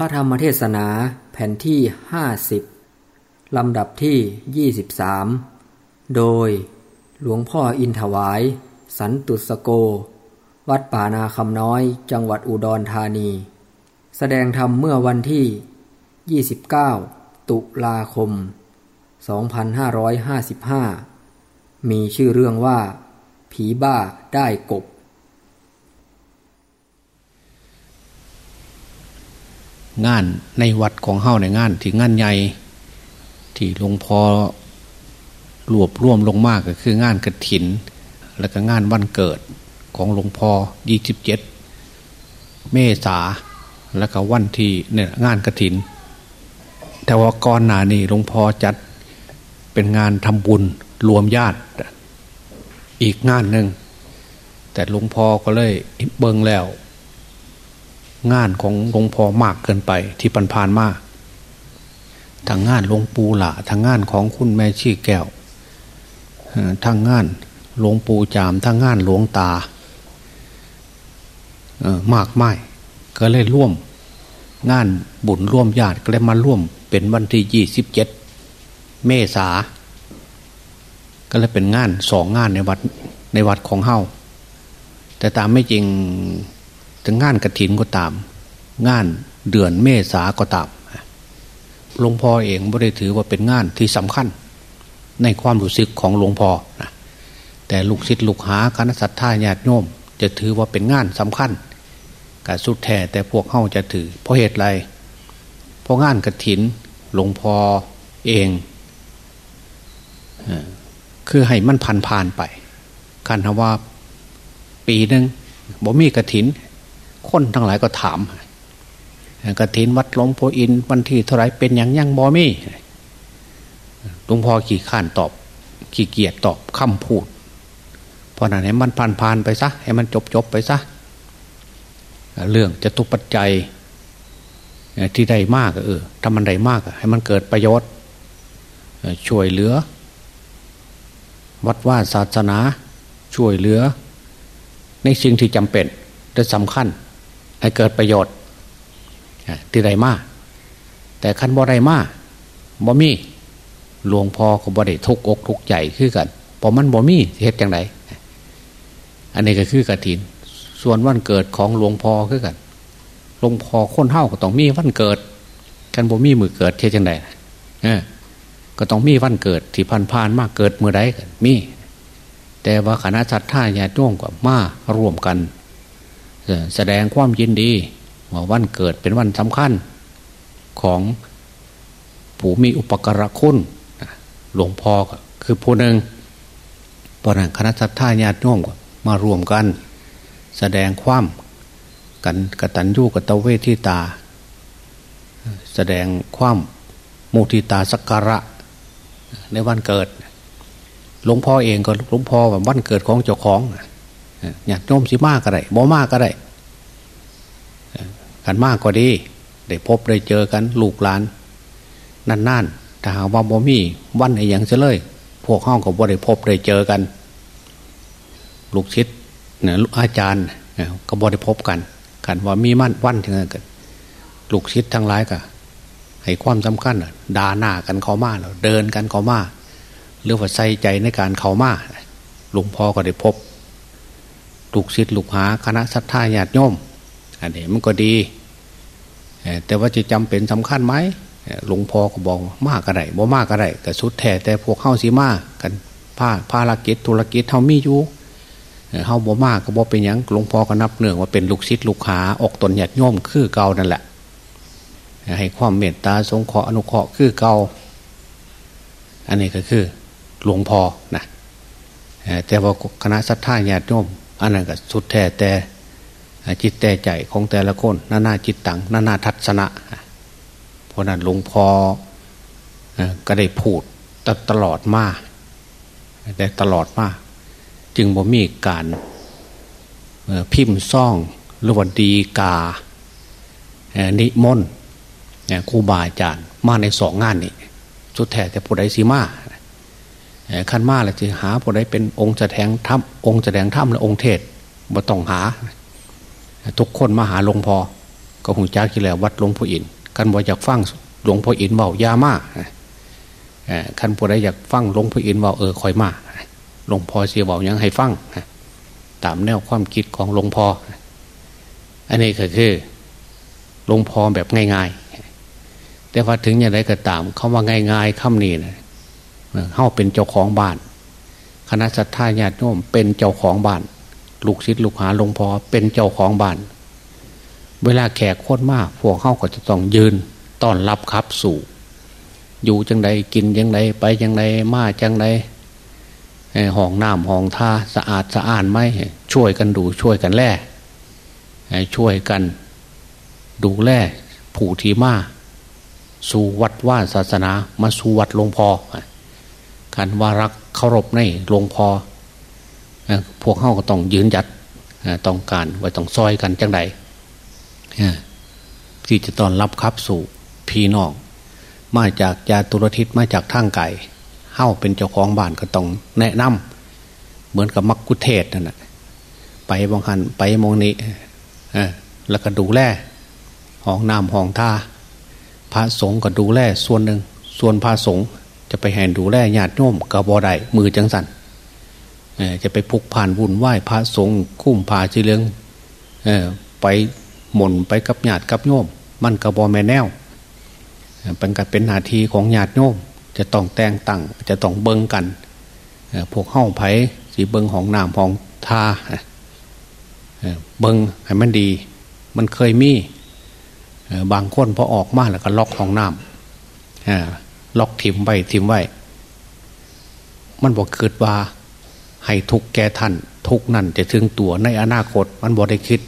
พระธรรมเทศนาแผ่นที่ 50 ลำดับที่ 23 โดยหลวงพ่ออินถวาย สันตุสโก วัดป่านาคำน้อยจังหวัดอุดรธานี แสดงธรรมเมื่อวันที่ 29 ตุลาคม 2555 มีชื่อเรื่องว่า ผีบ้าได้กบ งานในวัดของเฮาในงาน ที่งานใหญ่ที่หลวงพ่อรวบรวมลงมากก็คืองานกระถิน แล้วก็งานวันเกิดของหลวงพ่อยี่สิบเจ็ดเมษาแล้วก็วันที่เนี่ยงานกระถิน แต่ว่าก่อนหน้านี้หลวงพ่อจัดเป็นงานทำบุญรวมญาติอีกงานหนึ่งแต่หลวงพ่อก็เลยเบิ่งแล้ว งานของหลวงพ่อมากเกินไปที่ปันพานมากทางงานหลวงปู่หละทางงานของคุณแม่ชีแก้วทางงานหลวงปู่จามทางงานหลวงตามากไม่ก็เลยร่วม งานบุญร่วมญาติก็เลยมาร่วม เป็นวันที่ยี่สิบเจ็ดเมษาก็เลยเป็นงานสองงานในวัดในวัดของเฮาแต่ตามไม่จริง ถึงงานกระถินก็ตาม งานเดือนเมษาก็ตามหลวงพ่อเองไม่ได้ถือว่าเป็นงานที่สำคัญ ในความรู้สึกของหลวงพ่อนะแต่ลูกศิษย์ลูกหาคณะสัตยาญาติโยม จะถือว่าเป็นงานสำคัญการสุดแท้แต่พวกเข้าจะถือ เพราะเหตุไรเพราะงานกระถินหลวงพ่อเองคือให้มันผ่านผ่านไปการทว่าปีหนึ่งบ่มีกระถิน คนทั้งหลายก็ถามกระถินวัดหลวงพ่ออินวันที่เท่าไรเป็นอย่างยังบ่มีหลวงพ่อขี่ข้านตอบ ขี่เกียรตอบคำพูดเพราะนั้นให้มันผ่านผ่านไปซะให้มันจบจบไปซะเรื่องจะตุปัจจัยที่ได้มากเออถ้ามันได้มากให้มันเกิดประโยชน์ช่วยเหลือ วัดว่าศาสนาช่วยเหลือ ในสิ่งที่จำเป็นและสำคัญ เกิดประโยชน์ที่ใดมาแต่ขั้นบ่ได้มาบ่มีหลวงพ่อก็บ่ได้ทุกอกทุกใจคือกันพอมันบ่มีเหตุอย่างไรอันนี้ก็คือกระถิน ส่วนวันเกิดของหลวงพ่อคือกันหลวงพ่อคนเท่าก็ต้องมีวันเกิดกันบ่มีมือเกิดเท่จังไดเออก็ต้องมีวันเกิดที่พันพานมากเกิดเมื่อใดกันมี แต่ว่าคณะสัตยาญาติโยมกับมาร่วมกัน แสดงความยินดีว่าวันเกิดเป็นวันสำคัญของผู้มีอุปการะคุณหลวงพ่อคือผู้หนึ่งเพราะนั้นคณะสัตยาญาติโยมมารวมกัน แสดงความกันกตัญญูกตเวทิตา แสดงความมุทิตาสักการะในวันเกิด หลวงพ่อเองก็หลวงพ่อแบบวันเกิดของเจ้าของ ญาติโยมสิมากก็ได้บ่มากก็ได้กันมากก็ดี ได้พบได้เจอกันลูกหลาน นั่นๆถ้าหาว่าบ่มีวันไหนอย่างเฉลย พวกห้องก็บ่ได้พบได้เจอกัน ลูกชิดเนี่ยอาจารย์ก็บ่ได้พบกันกันว่ามีมั่นวันถึงกันลูกชิดทั้งหลายก็ให้ความสำคัญด่าหน้ากันเขามาแล้วเดินกันเขามาหรือว่าใส่ใจในการเขามาหลวงพ่อก็ได้พบ ลูกชิดลูกหาคณะสัตยาญาติโยมอันนี้มันก็ดี แต่ว่าจะจำเป็นสำคัญไหมหลวงพ่อก็บอกมากก็ได้บ่มากก็ได้แต่สุดแท้แต่พวกเข้าสีมากกันผ้าภารกิจธุรกิจเท่ามีอยู่เข้าบ่มากก็บ่เป็นย่างหลวงพ่อก็นับเนื่องว่าเป็นลูกศิษย์ลูกหาออกตนหยัดย่อมคือเก่านั่นแหละ ให้ความเมตตาสงเคราะห์อนุเคราะห์คือเก่าอันนี้ก็คือหลวงพ่อนะแต่ว่าคณะสัตยาญาติโยม อันนั้นก็สุดแท้แต่จิตแต่ใจของแต่ละคนหนานาจิตตังหนานาทัศนะเพราะนั้นหลวงพ่อก็ได้พูดตลอดมาได้ตลอดมาจึงบ่มีการพิมพ์ซ่องหรือวันดีกา นิมนต์ครูบาอาจารย์มาในสองงานนี้สุดแท้แต่ผู้ใดสีมา ขั้นมาเลยจะหาผู้ใดเป็นองค์แสดงธรรมองค์แสดงธรรมและองค์เทศบ่ต้องหา ทุกคนมาหาหลวงพ่อก็หงจักกี่แล้ววัดหลวงพ่ออินกันบ่อยากฟังหลวงพ่ออินเบายามาคันผู้ใดอยากฟังหลวงพ่ออินเบาเออคอยมาหลวงพ่อเสียเบายังให้ฟังตามแนวความคิดของหลวงพ่ออันนี้ก็คือหลวงพ่อแบบง่าย ๆ แต่ว่าถึงอย่างไรก็ตามเขาว่าง่าย ๆคำนี้นะ เข้าเป็นเจ้าของบ้าน คณะสัตยาญาติโยมเป็นเจ้าของบ้าน ลูกศิษย์ลูกหาหลวงพ่อเป็นเจ้าของบ้าน เวลาแขกโคตรมากพวกเข้าก็จะต้องยืนต้อนรับครับสู่ อยู่จังใดกินจังใดไปจังใดมาจังใดห้องน้ำห้องท่าสะอาดสะอ้าดไหมช่วยกันดูช่วยกันแล่ช่วยกัน ดูแลผู้ที่มาสู่วัดว่าศาสนามาสู่วัดหลวงพ่อารว่ารักเคารพในหลวงพ่อพวกเขาก็ต้องยืนยัดต้องการไว้ต้องซอยกันจังใดที่จะต้อนรับครับสู่พี่น้องมาจากยาตุรทิศมาจากทางไก่เข้าเป็นเจ้าของบ้านก็ต้องแนะนำเหมือนกับมักกุเทศนั่นแหะไปบางหันไปมองนี้แล้วก็ดูแลห้องน้ำห้องท่าพระสงฆ์ก็ดูแลส่วนหนึ่งส่วนพระสงฆ์ จะไปแห่ดูแลญาติโยมกับบอได้มือจังสันจะไปพุกผ่านวุ่นไหวพระสงฆ์คุ้มพาชีเลืองไปหม่นไปกับญาติกับโยม มันกระบอแม่แนวเป็นการเป็นนาทีของญาติโยม จะต้องแต่งตั้งจะต้องเบิ้งกันพวกห้องไผ่สีเบิ้งห้องน้ำห้องท่าเบิ้งให้มันดี มันเคยมีบางคนพอออกมาแล้วก็ล็อกห้องน้ำ ล็อกทิมไว้ทิมไว้ มันบอกเกิดว่า ให้ทุกแก่ท่าน ทุกนั่นจะถึงตัวในอนาคต มันบอกได้คิด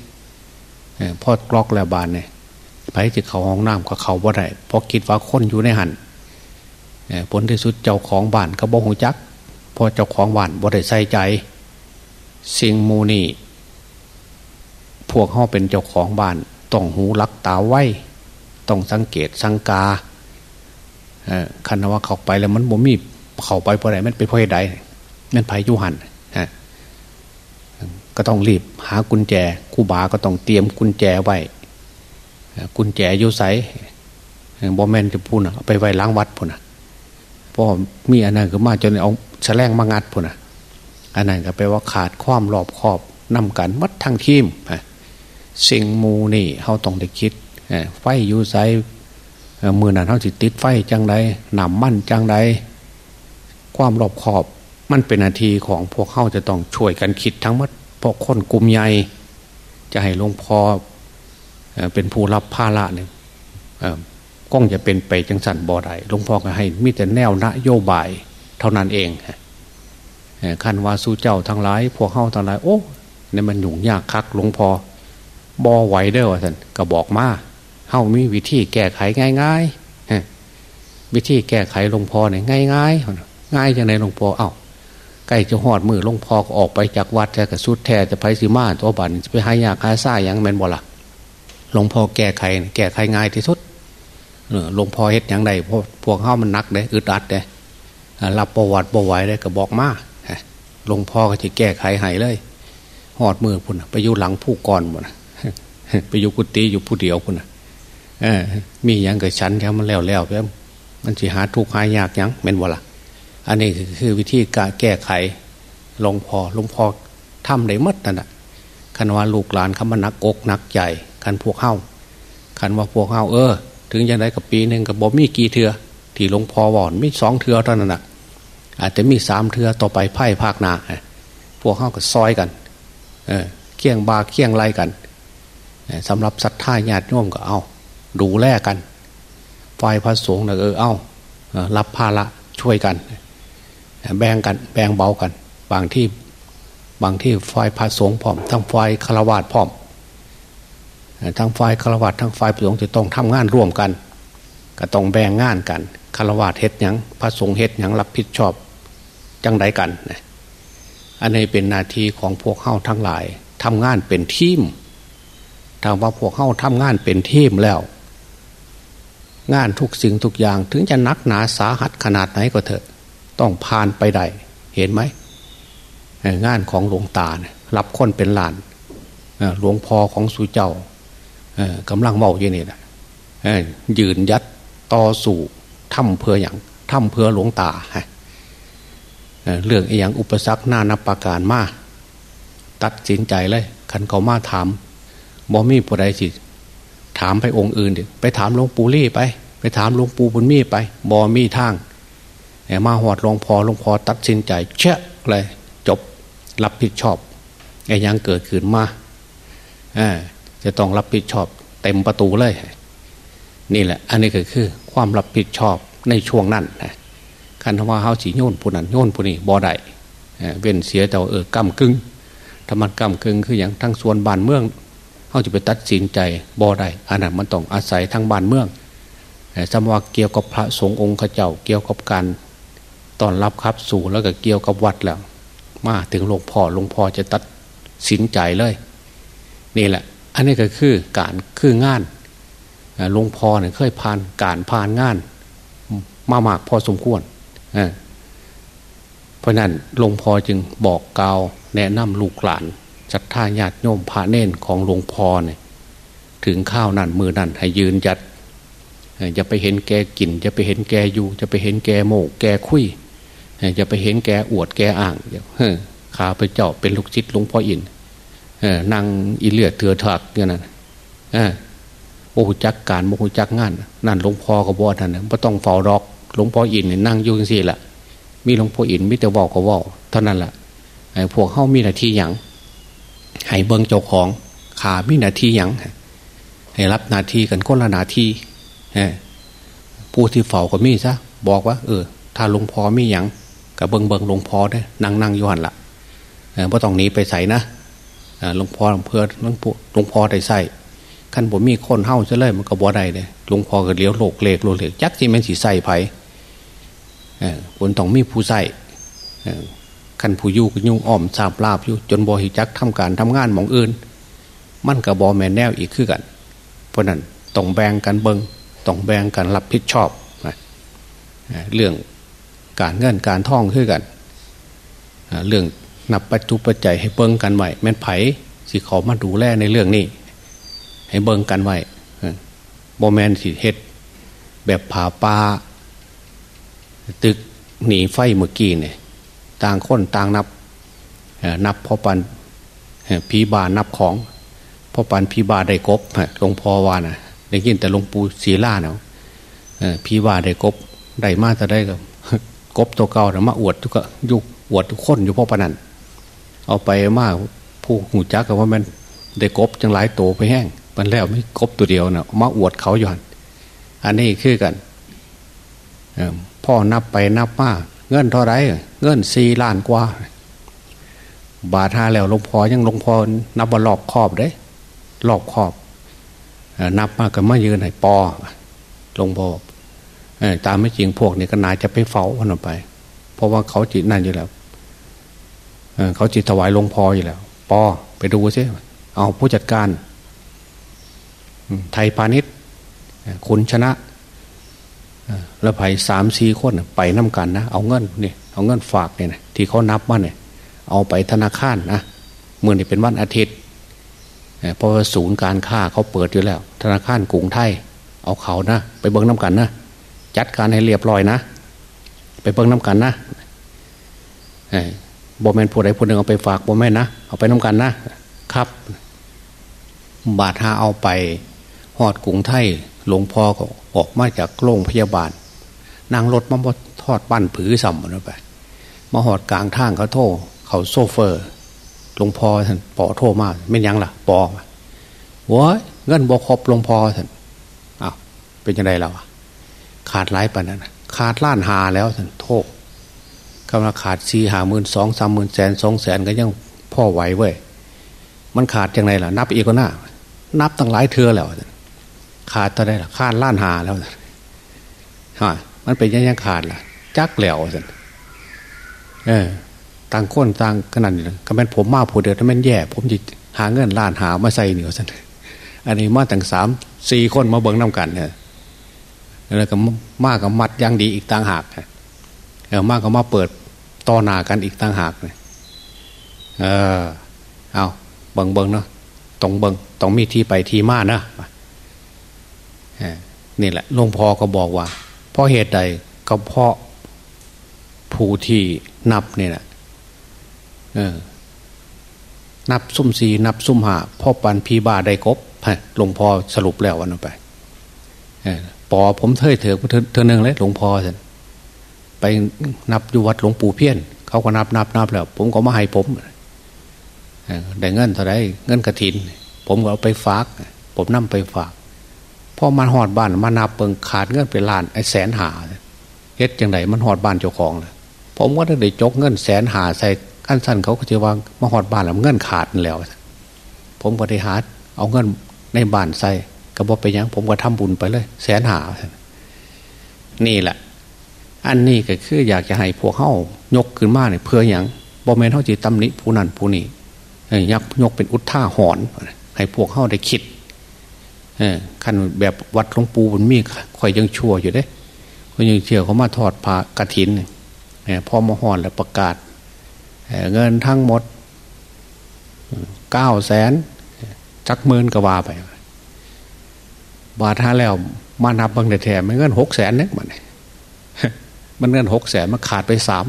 พอกล็อกแล้วบานเนี่ยไปจะเขาห้องน้ำก็เขาบ่ได้เพราะคิดว่าคนอยู่ในหันผลที่สุดเจ้าของบ้านก็บ่หงจักพอเจ้าของบ้านบ่ได้ใส่ใจ สิ่งมูนี่พวกเขาเป็นเจ้าของบ้านต้องหูลักตาไว้ ต้องสังเกตสังกา คันว่าเข้าไปแล้วมันบ่มีเข้าไปเพราะอะไรมันไปเพราะใดมันไผยุหันก็ต้องรีบหากุญแจคู่บาก็ต้องเตรียมกุญแจไว้กุญแจอยู่ใสบอแมนจะพูดนะไปไว้ล้างวัดพูนะเพราะมีอันนั้นก็มาจนเอาแฉลงมางัดพูนะอันนั้นก็แปลว่าขาดความรอบคอบนำกันมัดทั้งทีมสิ่งมูนี่เขาต้องได้คิดไฟอยู่ใส มือนั้นเขาสิติดไฟจังใดหนำมั่นจังใดความรอบขอบมันเป็นนาทีของพวกเขาจะต้องช่วยกันคิดทั้งหมดพวกคนกลุ่มใหญ่จะให้หลวงพ่อเป็นผู้รับภาระเนี่ยก้องจะเป็นไปจังสันบ่อใดหลวงพ่อก็ให้มีแต่แนวนโยบายเท่านั้นเองคันวาสู้เจ้าทั้งหลายพวกเข้าทั้งหลายโอ้เนี่ยมันหยุ่งยากคักหลวงพ่อบอไหวเด้อวะท่านก็บอกมา เขามีวิธีแก้ไขง่ายๆวิธีแก้ไขหลวงพ่อเนี่ยง่ายง่ายง่ายจังไงหลวงพ่อเอ้าใกล้จะหอดมือหลวงพ่อก็ออกไปจากวัดแต่กับสุดแท้จะไปสิมาตัวบันจะไปหายาคาซ่าอย่างแมนบ่ละหลวงพ่อแก้ไข แก้ไขง่ายที่สุดหลวงพ่อเฮ็ดอย่างไรพวกพวกเขามันนักเลยอึดอัดเลยรับประวัติประวัยเลยก็บอกมาหลวงพ่อก็จะแก้ไขให้เลยหอดมือพุ่นไปอยู่หลังผู้ก่อนหมดไปอยู่กุฏิอยู่ผู้เดียวพุ่น มีอย่างกับฉันแค่มันแล้วแล้วเพื่อมันจะหาทุกข์หายากยังเป็นวะละอันนี้คือวิธีการแก้ไขหลวงพ่อหลวงพ่อทำได้มัดนั่นแหะคันว่าลูกหลานเขามานักอกนักใหญ่คันพวกเข้าคันว่าพวกเข้าเออ ถึงย่างไรกับปีหนึ่งกับบ่มีกี่เถือที่หลวงพ่อวอนมีสองเถือเท่านั้นนะอาจจะมีสามเถือต่อไปไพ่ภาคนาพวกเข้ากับซอยกัน เออเคี่ยงบาเคี่ยงไรกันสำหรับศรัทธาญาติโยมก็เอา ดูแลกันฝ่ายพระสงฆ์นะเออเอารับภาระช่วยกัน แบ่งกันแบ่งเบากัน บางที่บางที่ฝ่ายพระสงฆ์พร้อม ทั้งฝ่ายฆราวาสพร้อมทั้งฝ่ายฆราวาสทั้งฝ่ายพระสงฆ์จะต้องทำงานร่วมกัน ก็ต้องแบ่งงานกันฆราวาสเฮ็ดยังพระสงฆ์เฮ็ดยังรับผิดชอบจังไดกันอันนี้เป็นนาทีของพวกเข้าทั้งหลายทำงานเป็นทีมถ้าว่าพวกเข้าทำงานเป็นทีมแล้ว งานทุกสิ่งทุกอย่างถึงจะนักหนาสาหัสขนาดไหนก็เถอะ ต้องผ่านไปได้ เห็นไหมงานของหลวงตาเนี่ยรับคนเป็นหลานหลวงพ่อของสุเจ้ากำลังเมาอยู่นี่แหละยืนยัดต่อสู่ถ้ำเพื่ออย่างถ้ำเพื่อหลวงตาเรื่องอย่างอุปสรรคหน้านับประการมาตัดสินใจเลย คันเขามาถามบอมีผู้ใดสิ ถามไปองค์อื่นดิไปถามหลวงปู่ลี่ไป ไปถามหลวงปู่บุญมีไปบอมีทางมาหอดหลวงพอหลวงพอตัดสินใจเชะเลยจบรับผิดชอบไอ้ยังเกิดขึ้นมาจะต้องรับผิดชอบ เต็มประตูเลย นี่แหละ อันนี้ก็คือ ความรับผิดชอบในช่วงนั้นนะคันว่าเฮาสีโยนผู้นั้นโยนผู้นี้บ่ได้เว้นเสียแต่เออกำกึ่งถ้ามันกำกึ่งคืออย่างทั้งส่วนบ้านเมือง เขาจะไปตัดสินใจบ่ได้อันนั้นมันต้องอาศัยทั้งบ้านเมืองสมว่าเกี่ยวกับพระสงฆ์องค์ข้าเจ้าเกี่ยวกับการตอนรับครับสู่แล้วก็เกี่ยวกับวัดแล้ว มาถึงหลวงพ่อหลวงพ่อจะตัดสินใจเลย นี่แหละ อันนี้ก็คือการคืองานหลวงพ่อเนี่ยเคยผ่านการผ่านงาน มามากพอสมควรเพราะนั้นหลวงพ่อจึงบอกกล่าวแนะนำลูกหลาน จัดท่าญาติโยมพระเน่นของหลวงพ่อเนี่ยถึงข้าวนั่นมือนั่นให้ยืนยัดจะไปเห็นแกกินจะไปเห็นแกอยู่จะไปเห็นแกโมกแกคุยจะไปเห็นแกอวดแกอ่างข้าไปเจ้าเป็นลูกจิตหลวงพ่ออินนั่งอิเลือดเถือถักอย่างนั้นโอ้จักการโมหจักงาน นั่นหลวงพ่อก็บอกท่านนะไม่ต้องเฝ้ารอกหลวงพ่ออินนั่งอยู่ยังสี่แหละมีหลวงพ่ออินมิแต่บอกก็บอกเท่านั้นแหละไอ้พวกเข้ามีหน้าที่อย่าง ให้เบิ้งเจ้าของขามีหน้าที่อย่างให้รับหน้าที่กันคนละหน้าที่ผู้ที่เฝ้าก็มีซะบอกว่า เออ ถ้าหลวงพ่อมีอย่างกับเบิ้งเบิ้งหลวงพ่อได้นั่งนั่งยู่หันละเพราะต้องหนีไปใส่นะหลวงพ่อเพื่อหลวงพ่อหลวงพ่อได้ใส่ขั้นผมมีคนเฮ้าจะเลยมันก็บ่ได้เลยหลวงพ่อก็เลี้ยวโลกเลกโลเลกจักษ์ที่มันสีใส่ไผ่คนต้องมีผู้ใส่ ขันผู้ยู่ก็ยุ่งอ้อมสาบลาบอยู่จนบอหิจักทำการทำงานมองอื่น มันกับบอแมนแนวอีกขึ้นกัน เพราะนั้นต้องแบ่งกันเบิงต้องแบ่งกันรับผิดชอบเรื่องการเงินการท่องขึ้นกันเรื่องนับปัจจุปัจจัยให้เบิงกันไว้แม่นไผ่สิเขามาดูแลในเรื่องนี้ ให้เบิงกันไว้บอแมนสิเฮ็ดแบบผาปาตึกหนีไฟเมื่อกี้เนี่ย ต่างคนต่างนับนับพ่อปันพีบานับของพ่อปันพีบาได้กบหลวงพ่อวานะได้ยินแต่หลวงปู่ศีลาเนาะพีบาได้กบได้มาจะได้กับกบตัวเก่าแต่มาอวดทุกยุกอวดทุกคนอยู่พ่อปนันเอาไปมากผู้หูจักกับว่ามันได้กบจังหลายโตไปแห้งมันแล้วไม่กบตัวเดียวนะมาอวดเขาอยู่หันอันนี้คือกันพ่อนับไปนับมา เงินเท่าไรเงินสี่ล้านกว่า บาทห้าแล้วหลวงพ่อยังหลวงพ่อนับว่ารอบครอบเด้รอบครอบ นับมากก็มายืนให้ปอหลวงพ่อตามไม่จริงพวกนี้ก็นายจะไปเฝ้าพันไป เพราะว่าเขาจิตนั่นอยู่แล้วเขาจิตถวายหลวงพ่ออยู่แล้วปอไปดูซิเอาผู้จัดการไทยพาณิชย์คุณชนะ แล้วไผ่สามสี่คนไปน้ากันนะเอาเงินนี่เอาเงินฝากเนี่ยนะที่เขานับมาเนี่ยเอาไปธนาคารนะเมื่อนี่เป็นวันอาทิตย์เพราะว่าศูนย์การค้าเขาเปิดอยู่แล้ว ธนาคารกรุงไทย เอาเขานะไปเบิ้งน้ากันนะจัดการให้เรียบร้อยนะ ไปเบิ้งน้ากันนะบอแมนผู้ใดผู้หนึ่งเอาไปฝากบอแมนนะเอาไปน้ากันนะครับ บาทหาเอาไปหอดกรุงไทย หลวงพ่อก็ออกมาจากโรงพยาบาลนั่งรถมาทอดปั้นผือสัมมันไปมาหอดกลางทางเขาโทษเขาโซเฟอร์หลวงพ่อท่านปอโทษมากไม่ยังล่ะปอว้ยเงินบกครบหลวงพ่อท่านอ้าวเป็นยังไงเราขาดไล่ปนั้นขาดล้านหาแล้วท่านโทษกำลังขาดสี่หาหมื่นสองสามหมื่นแสนสองแสนก็ยังพ่อไหวเว้ยมันขาดยังไงล่ะ นับอีกก็น่านับตั้งหลายเทือแล้วท่าน ขาดเท่าไรล่ะขาดล้านหาแล้วฮะมันเป็นยังยังขาดล่ะ จักแหลวสิเออต่างคนต่างขนาดนี้ก็เป็นผมมาผู้เดียวถ้ามันแย่ ผมจะหาเงินล้านหามาใส่เหนียวสิอันนี้มาตั้งสามสี่คนมาเบิ้งน้ากันเนี่ยแล้วก็มากกับมัดยังดีอีกต่างหากเออมากกับมาเปิดต่อหนากันอีกต่างหากเเออเอาเบิ้งเบิ้งเนาะต้องเบิงต้องมีที่ไปที่มานะ นี่แหละหลวงพ่อก็บอกว่า เพราะเหตุใดก็เพราะผู้ที่นับเนี่ยนะนับซุ่มสีนับซุ่มหาพ่อปันพีบาได้กบหลวงพ่อสรุปแล้ววันนั้นไปปอผมเทยเถอเธอหนึ่งเลยหลวงพ่อสันไปนับอยู่วัดหลวงปู่เพี้ยน เขาก็นับนับนับแล้ว ผมก็มาให้ผมได้เงินเท่าไรเงินกระถิน ผมก็เอาไปฝาก ผมนั่ไปฝาก พอมันหอดบ้านมานับเปิงขาดเงินไปล้านไอ้แสนหาเฮ็ดยังไงมันหอดบ้านเจ้าของเลยผมก็ได้จกเงินแสนหาใส่ขั้นสั้นเขาก็จะวางมาหอดบ้านแล้วเงินขาดแล้ว ผมก็ได้หาเอาเงินในบ้านใส่กระบอกไปยัง ผมก็ทำบุญไปเลย แสนหานี่แหละ อันนี้ก็คืออยากจะให้พวกเข้ายกขึ้นมาเนี่ยเพื่ออย่างบอมเมนเท่าจีตำหนิผู้นั้นผู้นี้ยักยกเป็นอุทธาหอนให้พวกเข้าได้คิด ขั้นแบบวัดหลวงปู่มันมีคอยยังชั่วอยู่เด้ก็ยังเชื่อเขามาทอดผ้ากระถินพ่อมาหอนแล้วประกาศเงินทั้งหมดเก้าแสนจักหมื่นกว่าไปบาท่าแล้วมานับบางแถมเงินหกแสนเนี่ยมันมันเงินหกแสนมันขาดไปสาม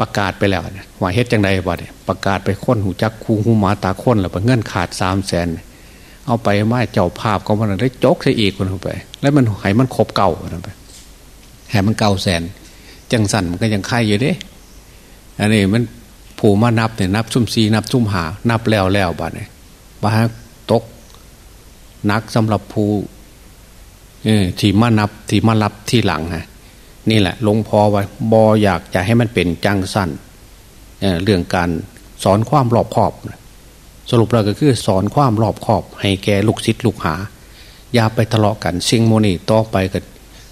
ประกาศไปแล้วว่าเฮ็ดจังไดบ่เนี่ยประกาศไปค้นหูจักคูหูหมาตาค้นแล้วเงินขาดสามแสนเเอาไปไม้เจ้าภาพก็มันได้จกใส่อีกคนไป แล้วมันหายมันครบเก่าคนไปแหมันเก่าแสน จังสันมันก็ยังไข่อยู่เด้อันนี้มันผูมานับเนี่ยนับซุ่มซีนับซุ่มหา นับแล้วแล้วบ้านเนี่ยบ้าตกนักสำหรับผู้ที่มานับที่มารับที่หลังฮะนี่แหละลงพอไว้บออยากจะให้มันเป็นจังสั้นเรื่องการสอนความรอบคอบ สรุปเราก็คือสอนความรอบคอบ ให้แกลูกศิษย์ลูกหา อย่าไปทะเลาะกันสิ่งโมนี่ต่อไปกัน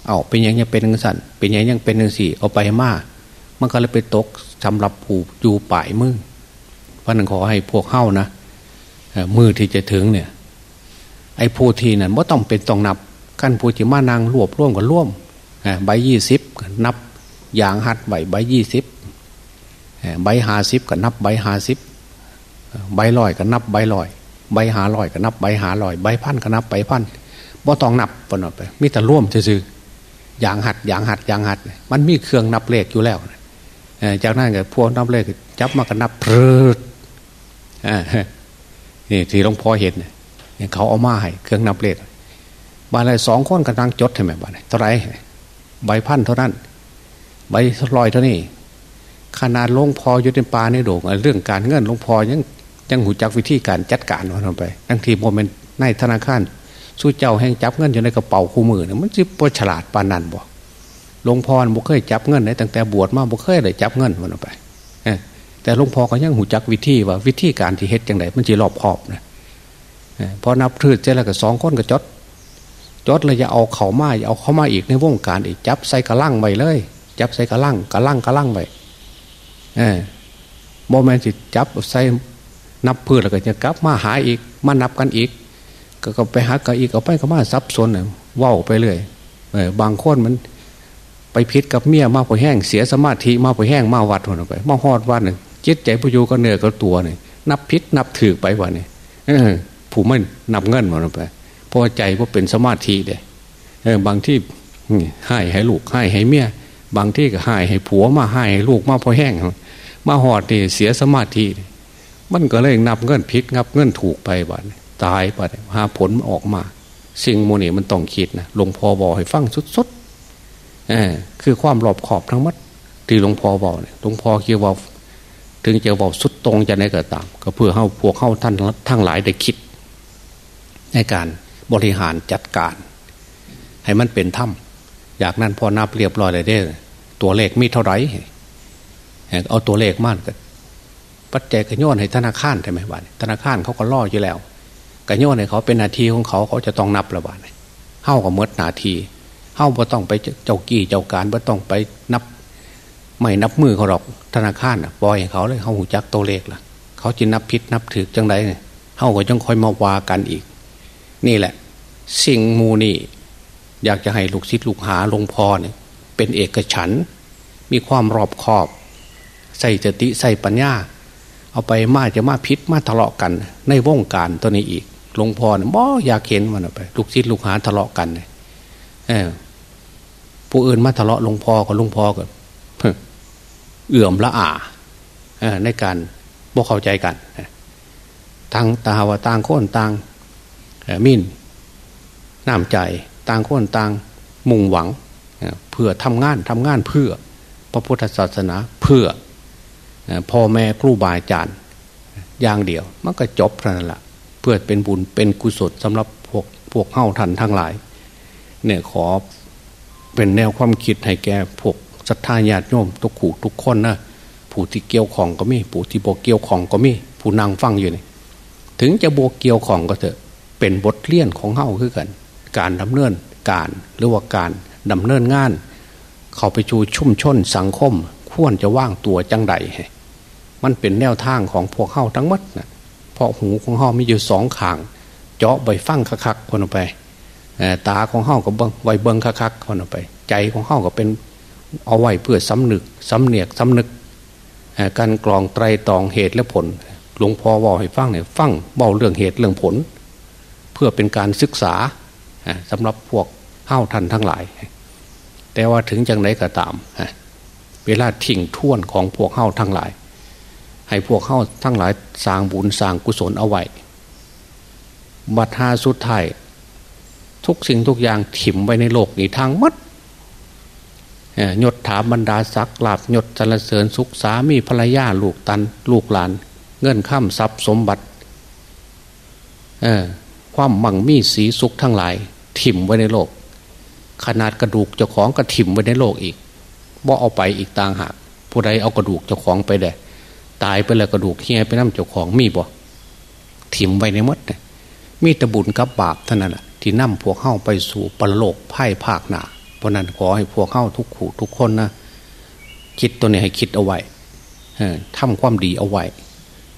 เอาเป็นยังยังเป็นยังสันเป็นยังยังเป็นยังสี่เอาไปมากมันก็เลยไปตกสำหรับผูอยู่ป่ายมือเพราะนั้นขอให้พวกเข้านะมือที่จะถึงเนี่ย ไอ้ผู้ที่นั่นว่าต้องเป็นต้องนับขั้นผู้ที่มานางรวบร่วมกันร่วมใบยี่สิบนับอย่างหัดใบใบยี่สิบใบห้าสิบก็นับใบห้าสิบ ใบลอยก็นับใบลอย ใบหาลอยก็นับใบหาลอย ใบพันก็นับใบพันบ่ต้องนับปนอไปมิแต่ร่วมซื่ออย่างหัดอย่างหัดอย่างหัด มันมีเครื่องนับเลขอยู่แล้วจากนั้นก็พวกนับเลขจับมากันนับเพลิดนี่ที่หลวงพ่อเห็นเนี่ยเขาเอามาให้เครื่องนับเลขบาอะไรสองคนกำลังจดใช่ไหมบ้านเท่าไรใบพันเท่านั้น ใบลอยเท่านี้ขนาดลงพออยู่ในป่าในโด่งเรื่องการเงินลงพอยัง ยังหูจักวิธีการจัดการมันไปทั้งทีโมเมนต์ในธนาคารสู้เจ้าแห่งจับเงินอยู่ในกระเป๋าคู่มือเนี่ยมันจะปฉลาดปานนันบ่หลวงพ่อบุเคยจับเงินเลยตั้งแต่บวชมาบุเคยเลยจับเงินมันไปแต่หลวงพ่อก็ยังหูจักวิธีว่าวิธีการที่เฮ็ดอย่างไรมันจะรอบคอบนะพอนับถือเจ้าแล้วก็สองคนก็จดจดเลยจะเอาเขามาอย่าเอาเขามาอีกในวงการอีกจับใส่กระลังไปเลย จับใส่กระลังกระลังกระลังไปเออโมเมนต์จิจับใส่ นับพืชแล้วก็จะกลับมาหาอีก มานับกันอีก ก็ไปหากันอีกเอาไปก็มาซับซ้อนว่าวไปเรื่อยบางคนมันไปพิษกับเมียมาพอแห้งเสียสมาธิมาพอแห้งมาวัดหัวไปมาหอดวัดหนึ่งจิตใจผู้อยู่ก็เหนื่อยก็ตัวหนึ่งนับพิษนับถือไปวันนี้ผู้ไม่นับเงินมันไปพอใจว่าเป็นสมาธิเด้บางที่ให้ให้ลูกให้ให้เมียบางที่ก็ให้ให้ผัวมาให้ให้ลูกมาพอแห้งมาหอดนี่เสียสมาธิ มันก็เลยนับเงินพิษนับเงินถูกไปบ้านตายไปหาผลออกมา สิ่งโมนี่มันต้องคิดนะหลวงพ่อบอกให้ฟังสุดคือความรอบขอบทั้งหมดที่หลวงพ่อบอกเนี่ยหลวงพ่อเกี่ยวว่า ถึงจะบอกสุดตรงจะไหนก็ตาม ก็เพื่อเข้าพวกเข้าท่านทั้งหลายได้คิด ในการบริหารจัดการ ให้มันเป็นถ้ำอยากนั้นพอนับเรียบร้อยเลยได้ ตัวเลขมีเท่าไหร่เอาตัวเลขมากกัน ปัจจัยกระโยนให้ธนาคารใช่ไหมบ้านธนาคารเขาก็ล่ออยู่แล้วกระโยนให้เขาเป็นนาทีของเขาเขาจะต้องนับระบาดเข้ากับเมื่อนาทีเข้าบ่ต้องไปเจ้ากี้เจ้าการบ่ต้องไปนับ ไม่นับมือเขาหรอกธนาคารอะปล่อยเขาเลยเขาหูจักตัวเลขล่ะเขาจะนับพิษนับถือจังไรเข้าก็ยังคอยมาวากันอีก นี่แหละ สิ่งมูนี่อยากจะให้ลูกศิษย์ลูกหาลงพอเนี่ยเป็นเอกฉัน มีความรอบคอบ ใส่จติใส่ปัญญา เอาไปมาจะมาพิษมาทะเลาะกัน ในวงการตัวนี้อีกหลวงพ่อเนี่ยบ่อยากเห็นมันไปลูกศิษย์ลูกหาทะเลาะกันเลยผู้อื่นมาทะเลาะหลวงพ่อกับหลวงพ่อก็เอื่อมละอาในการบ่เข้าใจกันทางตาว่าต่างคนต่างมินน้ำใจต่างคนต่างมุ่งหวังเพื่อทำงานทำงานเพื่อพระพุทธศาสนาเพื่อ พ่อแม่ครูบาอาจารย์อย่างเดียว มันก็จบเท่านั้นแหละเพื่อเป็นบุญเป็นกุศลสำหรับพวกพวกเข้าทันทั้งหลาย เนี่ยขอเป็นแนวความคิดให้แกพวกศรัทธาญาติโยมทุกขู่ทุกคนนะผู้ที่เกี่ยวของก็มีผู้ที่โบเกี่ยวของก็มีผู้นางฟังอยู่นี่ถึงจะโบเกี่ยวของก็เถอะเป็นบทเลี่ยนของเฮ้าคือกัน การดำเนินการหรือว่าการดำเนินงาน เขาไปชูชุ่มชนสังคม ควรจะว่างตัวจังใด มันเป็นแนวทางของพวกเฮ้าทั้งหมดนะเพราะหูของเฮ้ามีอยู่สองขาง เจาะใบฟังคักๆคนออกไปตาของเฮ้ากับใบเบิงคักๆคนออกไป ใจของเฮ้าก็เป็นเอาไว้เพื่อสำนึกสำเนียกสำนึกการกรองไตรตองเหตุและผล หลวงพ่อบอกให้ฟังเนี่ยฟังเบาเรื่องเหตุเรื่องผล เพื่อเป็นการศึกษาสำหรับพวกเฮ้าทันทั้งหลาย แต่ว่าถึงจังไรก็ตามเวลาทิ้งท่วนของพวกเฮ้าทั้งหลาย ให้พวกเฮ้าทั้งหลายสร้างบุญสร้างกุศลเอาไว้บัตหาสุดท้ายทุกสิ่งทุกอย่างถิ่มไว้ในโลกนี้ทางมัดยศถาบรรดาศักดิ์ลาบยศสรรเสริญสุขสามีภรรยาลูกตันลูกหลาน เงินข้ามทรัพย์สมบัติความมั่งมีสีสุขทั้งหลาย ถิ่มไว้ในโลก ขนาดกระดูกเจ้าของก็ถิ่มไว้ในโลกอีกบ่เอาไปอีกต่างหากผู้ใดเอากระดูกเจ้าของไปได้ ตายไปแล้วกระดูกเฮียไปน้ำเจ้าของมีบ่ถิ่มไว้ในมดเนี่ยมีตะบุญกับบาปเท่านั้นแหะที่นำพวกเข้าไปสู่ปรโลกไพ่ภาคหนาเพราะนั้นขอให้พวกเข้าทุกขู่ทุกคนนะคิดตัวนี้ให้คิดเอาไว้ทำความดีเอาไว้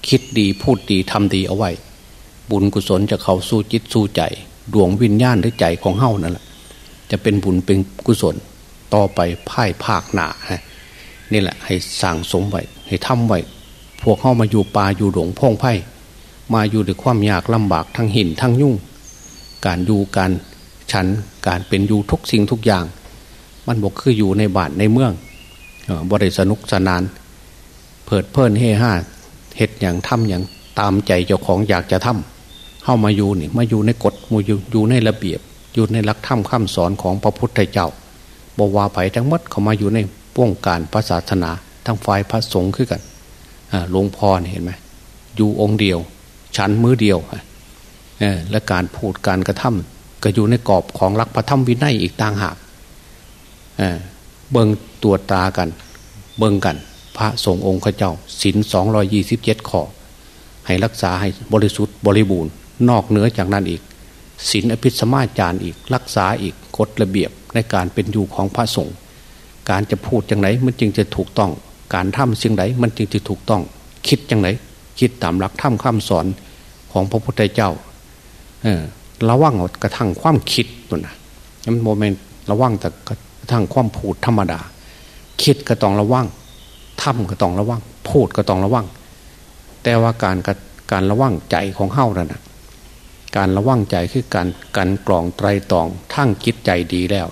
คิดดีพูดดีทำดีเอาไว้ บุญกุศลจะเข้าสู้จิตสู้ใจ ดวงวิญญาณหรือใจของเฮ้านั่นแหละจะเป็นบุญเป็นกุศลต่อไปไพ่าภาคหนาฮะนี่แหละให้สั่งสมไว้ให้ทำไว้ พวกเข้ามาอยู่ป่าอยู่หลงพงไพ่มาอยู่ด้วยความยากลำบากทั้งหินทั้งยุ่ง การอยู่การฉันการเป็นอยู่ทุกสิ่งทุกอย่าง มันบอกคืออยู่ในบ้านในเมืองบริสนุกสนาน เพิดเพลินเฮห้าเห็ดอย่างทำอย่างตามใจเจ้าของอยากจะทำเข้ามาอยู่นี่มาอยู่ในกฎมาอยู่อยู่ในระเบียบ อยู่ในหลักธรรมคำสอนของพระพุทธเจ้าบวาไผ่ทั้งมดเขามาอยู่ในวงการพระศาสนาทั้งฝ่ายพระสงฆ์ขึ้นกัน หลวงพ่อเห็นไหมอยู่องค์เดียว ชั้นมือเดียวและการพูดการกระทำก็อยู่ในกรอบของรักพระธรรมวินัยอีกต่างหากเบิงตัวตากัน เบิงกัน พระสงฆ์องค์ข้าเจ้าศินสองรอยี่สิบเจ็ดข้อให้รักษาให้บริสุทธิ์บริบูรณ์ นอกเหนือจากนั้นอีกศินอภิสมาจารย์อีก รักษาอีกกฎระเบียบในการเป็นอยู่ของพระสงฆ์การจะพูดจังไหนมันจึงจะถูกต้อง การทำสิ่งไหนมันจึงจะถูกต้อง คิดจังไหนคิดตามหลักธรรมคำสอนของพระพุทธเจ้าเออระวังกระทั่งความคิดตัวนะมันโมเมนต์ระวังแต่กระทั่งความพูดธรรมดา คิดก็ต้องระวังทำก็ต้องระวัง พูดก็ต้องระวัง แต่ว่าการการระวังใจของเฮ้านั่นนะการระวังใจคือการการกรองไตรตองทั้งจิตใจดีแล้ว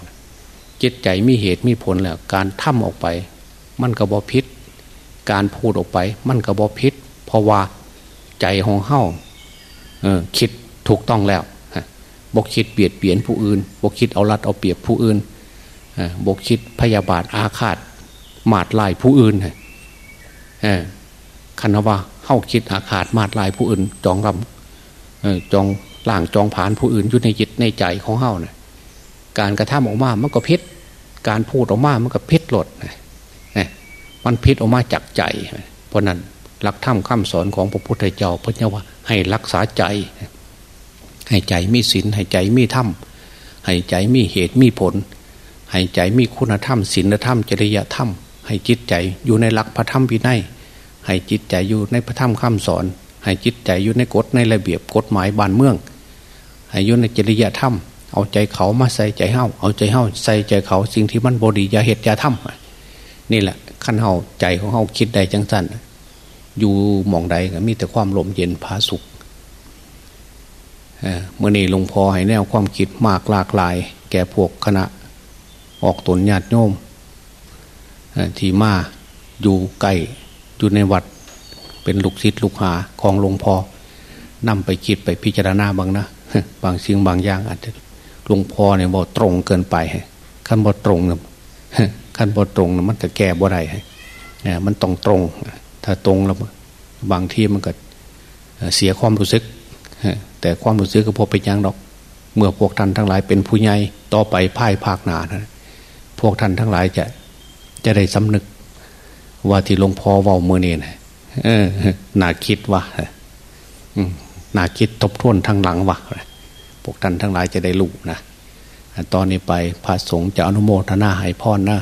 จิตใจมีเหตุมีผลแล้ว การทำออกไป มันกระบอพิษการพูดออกไป มันกระบอพิษเพราะว่าใจของเฮ้าเออคิดถูกต้องแล้วบกคิดเบียดเบียนผู้อื่นบกคิดเอารัดเอาเปรียบผู้อื่นบกคิดพยาบาทอาฆาตมาดลายผู้อื่นคันว่าเข้าคิดอาฆาตมาดลายผู้อื่น จองรำจองล่างจองผานผู้อื่นอยู่ในจิตในใจของเฮาเนะ่ยการกระทำออกมามันก็พิษการพูดออกมามันก็พิษหลดนะ มันพิษออกมาจากใจ เพราะนั้นหลักธรรมคำสอนของพระพุทธเจ้าพระเจ้าว่าให้รักษาใจ ให้ใจมีศีลให้ใจมีธรรมให้ใจมีเหตุมีผล ให้ใจมีคุณธรรมศีลธรรมจริยธรรม ให้จิตใจอยู่ในหลักพระธรรมวินัยให้จิตใจอยู่ในพระธรรมคำสอน ให้จิตใจอยู่ในกฎในระเบียบกฎหมายบ้านเมือง ให้อายุในจริยธรรม เอาใจเขามาใส่ใจเฮาเอาใจเฮาใส่ใจเขาสิ่งที่มันบดีอย่าเหตุอย่าทำ นี่แหละขั้นเฮาใจของเฮาคิดได้จังสันอยู่มองใดก็มีแต่ความลมเย็นผาสุขเมื่อนี้หลวงพ่อให้แนวความคิดมากหลากหลาย แก่พวกคณะ ออกตนญาติโยมที่มาอยู่ใกล้อยู่ในวัดเป็นลูกศิษย์ลูกหาของหลวงพ่อนำไปคิดไปพิจารณาบางนะบางสิ่งบางอย่างอาจจะหลวงพ่อเนี่ยบอกตรงเกินไปขั้นบอตรง ขั้นบอตรง มันจะแก้บ่ได้เนี่ยมันต้องตรง ถ้าตรงแล้วบางทีมันก็เสียความรู้สึก แต่ความรู้สึกก็พอไปยังดอก เมื่อพวกท่านทั้งหลายเป็นผู้ใหญ่ต่อไปภายภาคหนานะพวกท่านทั้งหลายจะจะได้สำนึก ว่าที่หลวงพ่อว่าเมื่อนี่นะเออน่าคิดว่าน่าคิดทบทวนทางหลังว่าพวกท่านทั้งหลายจะได้รู้นะตอนนี้ไปพระสงฆ์จะอนุโมทนาให้พรนะ